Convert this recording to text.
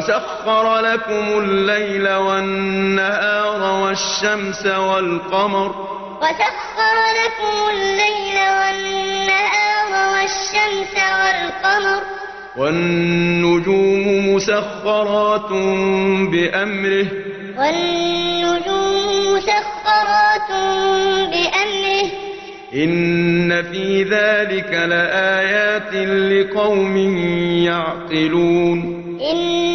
وسخر لكم الليل والنهار والشمس والقمر. وسخر لكم الليل والنهار والشمس والقمر. والنجوم مسخرات بأمره. والنجوم مسخرات بأمره. إن في ذلك لآيات لقوم يعقلون. إن